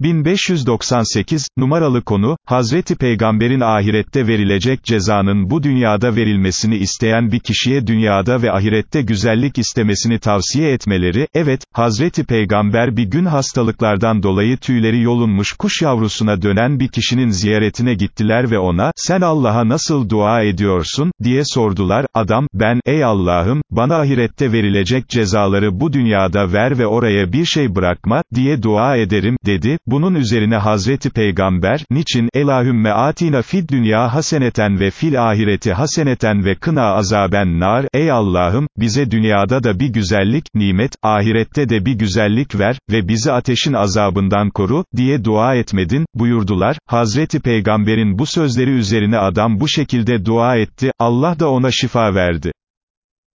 1598, numaralı konu, Hazreti Peygamber'in ahirette verilecek cezanın bu dünyada verilmesini isteyen bir kişiye dünyada ve ahirette güzellik istemesini tavsiye etmeleri, evet, Hazreti Peygamber bir gün hastalıklardan dolayı tüyleri yolunmuş kuş yavrusuna dönen bir kişinin ziyaretine gittiler ve ona, sen Allah'a nasıl dua ediyorsun, diye sordular, adam, ben, ey Allah'ım, bana ahirette verilecek cezaları bu dünyada ver ve oraya bir şey bırakma, diye dua ederim, dedi, bunun üzerine Hazreti Peygamber, niçin, Elahümme atina fid dünya haseneten ve fil ahireti haseneten ve kına azaben nar, ey Allah'ım, bize dünyada da bir güzellik, nimet, ahirette de bir güzellik ver, ve bizi ateşin azabından koru, diye dua etmedin, buyurdular, Hazreti Peygamber'in bu sözleri üzerine adam bu şekilde dua etti, Allah da ona şifa verdi.